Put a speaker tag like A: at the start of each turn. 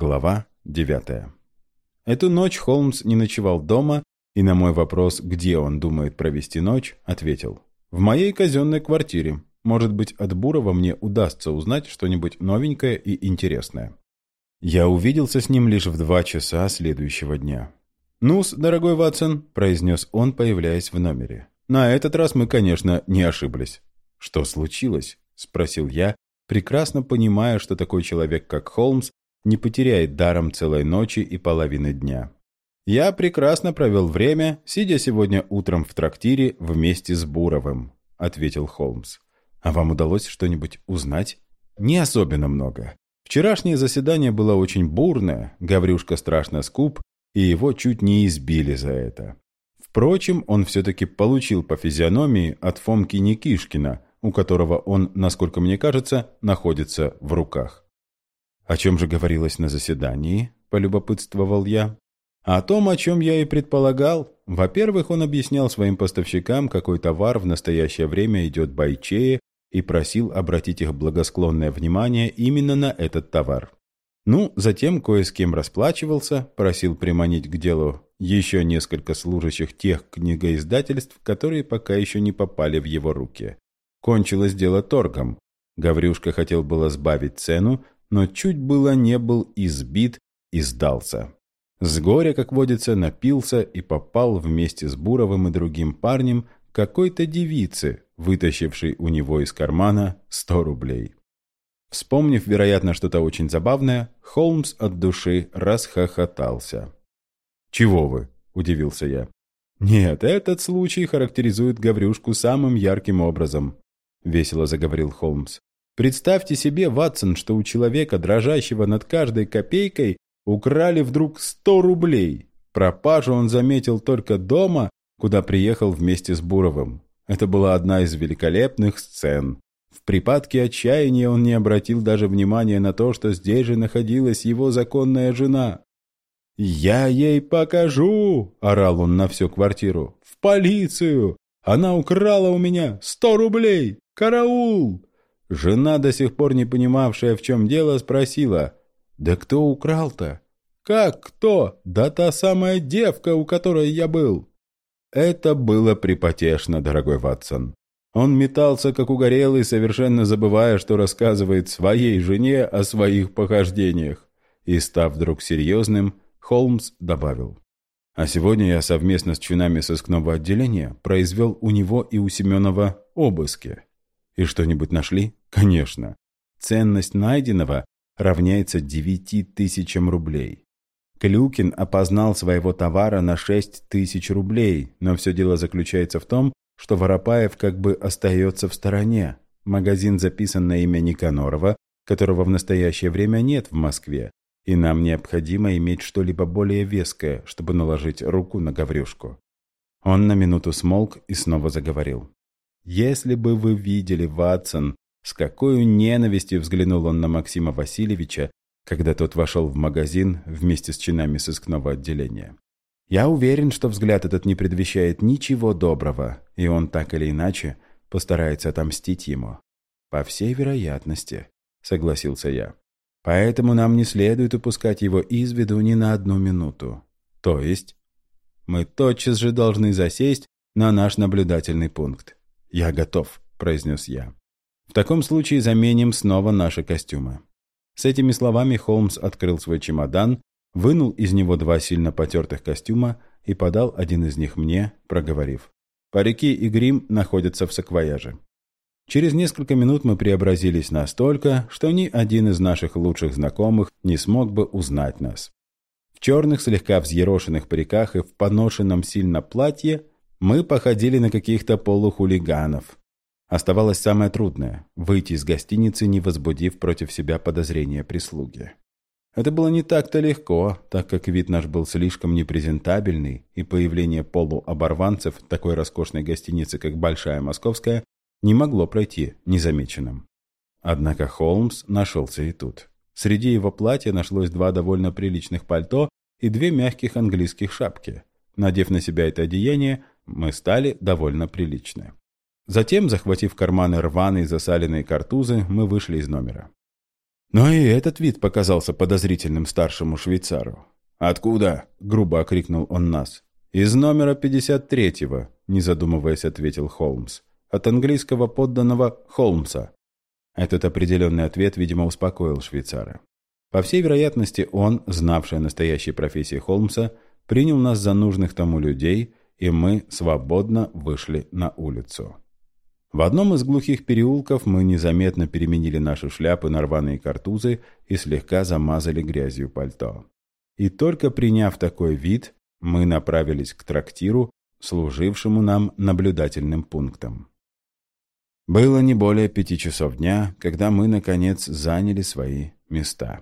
A: Глава 9. Эту ночь Холмс не ночевал дома и на мой вопрос, где он думает провести ночь, ответил. «В моей казенной квартире. Может быть, от Бурова мне удастся узнать что-нибудь новенькое и интересное». Я увиделся с ним лишь в два часа следующего дня. «Ну-с, дорогой Ватсон», — произнес он, появляясь в номере. «На этот раз мы, конечно, не ошиблись». «Что случилось?» — спросил я, прекрасно понимая, что такой человек, как Холмс, не потеряет даром целой ночи и половины дня. Я прекрасно провел время, сидя сегодня утром в трактире вместе с Буровым, ответил Холмс. А вам удалось что-нибудь узнать? Не особенно много. Вчерашнее заседание было очень бурное, Гаврюшка страшно скуп, и его чуть не избили за это. Впрочем, он все-таки получил по физиономии от Фомки Никишкина, у которого он, насколько мне кажется, находится в руках. «О чем же говорилось на заседании?» – полюбопытствовал я. «О том, о чем я и предполагал. Во-первых, он объяснял своим поставщикам, какой товар в настоящее время идет бойчее, и просил обратить их благосклонное внимание именно на этот товар. Ну, затем кое с кем расплачивался, просил приманить к делу еще несколько служащих тех книгоиздательств, которые пока еще не попали в его руки. Кончилось дело торгом. Гаврюшка хотел было сбавить цену, но чуть было не был избит и сдался. С горя, как водится, напился и попал вместе с Буровым и другим парнем какой-то девице, вытащившей у него из кармана сто рублей. Вспомнив, вероятно, что-то очень забавное, Холмс от души расхохотался. «Чего вы?» – удивился я. «Нет, этот случай характеризует Гаврюшку самым ярким образом», – весело заговорил Холмс. Представьте себе, Ватсон, что у человека, дрожащего над каждой копейкой, украли вдруг сто рублей. Пропажу он заметил только дома, куда приехал вместе с Буровым. Это была одна из великолепных сцен. В припадке отчаяния он не обратил даже внимания на то, что здесь же находилась его законная жена. «Я ей покажу!» – орал он на всю квартиру. «В полицию! Она украла у меня сто рублей! Караул!» Жена, до сих пор не понимавшая, в чем дело, спросила, «Да кто украл-то?» «Как кто? Да та самая девка, у которой я был!» Это было припотешно, дорогой Ватсон. Он метался, как угорелый, совершенно забывая, что рассказывает своей жене о своих похождениях. И, став вдруг серьезным, Холмс добавил. А сегодня я совместно с чинами сыскного отделения произвел у него и у Семенова обыски. И что-нибудь нашли? Конечно. Ценность найденного равняется девяти тысячам рублей. Клюкин опознал своего товара на шесть тысяч рублей, но все дело заключается в том, что Воропаев как бы остается в стороне. Магазин записан на имя Никанорова, которого в настоящее время нет в Москве, и нам необходимо иметь что-либо более веское, чтобы наложить руку на Гаврюшку. Он на минуту смолк и снова заговорил. Если бы вы видели, Ватсон, с какой ненавистью взглянул он на Максима Васильевича, когда тот вошел в магазин вместе с чинами сыскного отделения. Я уверен, что взгляд этот не предвещает ничего доброго, и он так или иначе постарается отомстить ему. По всей вероятности, согласился я. Поэтому нам не следует упускать его из виду ни на одну минуту. То есть, мы тотчас же должны засесть на наш наблюдательный пункт. «Я готов», — произнес я. «В таком случае заменим снова наши костюмы». С этими словами Холмс открыл свой чемодан, вынул из него два сильно потертых костюма и подал один из них мне, проговорив. «Парики и грим находятся в саквояже». Через несколько минут мы преобразились настолько, что ни один из наших лучших знакомых не смог бы узнать нас. В черных, слегка взъерошенных париках и в поношенном сильно платье мы походили на каких-то полухулиганов. Оставалось самое трудное – выйти из гостиницы, не возбудив против себя подозрения прислуги. Это было не так-то легко, так как вид наш был слишком непрезентабельный, и появление полуоборванцев такой роскошной гостинице, как Большая Московская, не могло пройти незамеченным. Однако Холмс нашелся и тут. Среди его платья нашлось два довольно приличных пальто и две мягких английских шапки. Надев на себя это одеяние, мы стали довольно приличны. Затем, захватив карманы рваные засаленные картузы, мы вышли из номера. Но и этот вид показался подозрительным старшему швейцару. «Откуда?» — грубо окрикнул он нас. «Из номера 53-го», — не задумываясь, ответил Холмс. «От английского подданного Холмса». Этот определенный ответ, видимо, успокоил швейцара. По всей вероятности, он, знавший о настоящей профессии Холмса, принял нас за нужных тому людей, и мы свободно вышли на улицу. В одном из глухих переулков мы незаметно переменили наши шляпы на рваные картузы и слегка замазали грязью пальто. И только приняв такой вид, мы направились к трактиру, служившему нам наблюдательным пунктом. Было не более пяти часов дня, когда мы, наконец, заняли свои места.